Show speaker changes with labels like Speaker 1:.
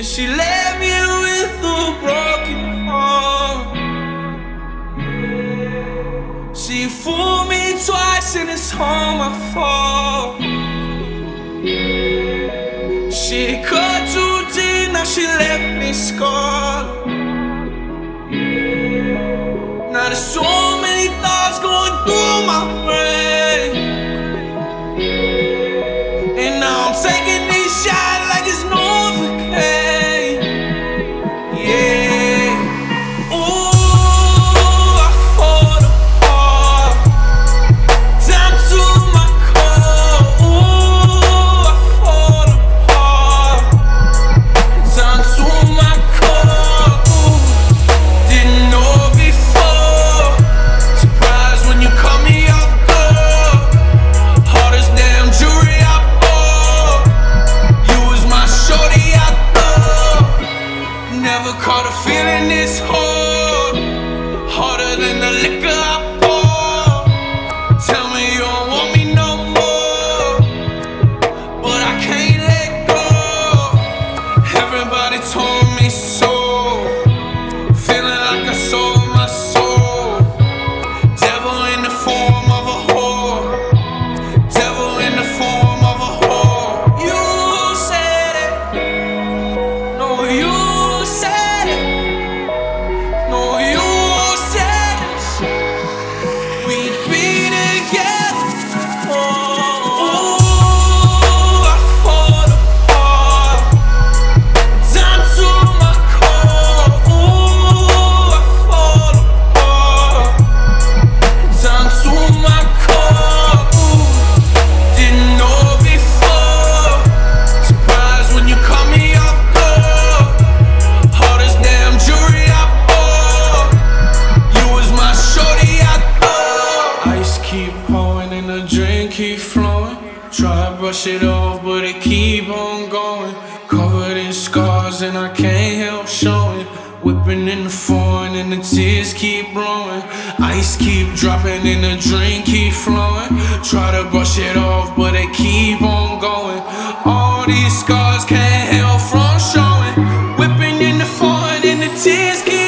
Speaker 1: And she left me with a broken heart. She fooled me twice and it's all my fault. She cut too deep, now she left me scarred. Now there's so many thoughts going through my brain. And now I'm taking caught a feeling this hard. Harder than the liquor I pour. Tell me you don't want me no more. But I can't let go. Everybody told me so. I brush it off, but it keep on going. Covered in scars and I can't help showing. Whipping in the foreign and the tears keep blowing. Ice keep dropping and the drink keep flowing. Try to brush it off, but it keep on going. All these scars can't help from showing. Whipping in the foreign and the tears keep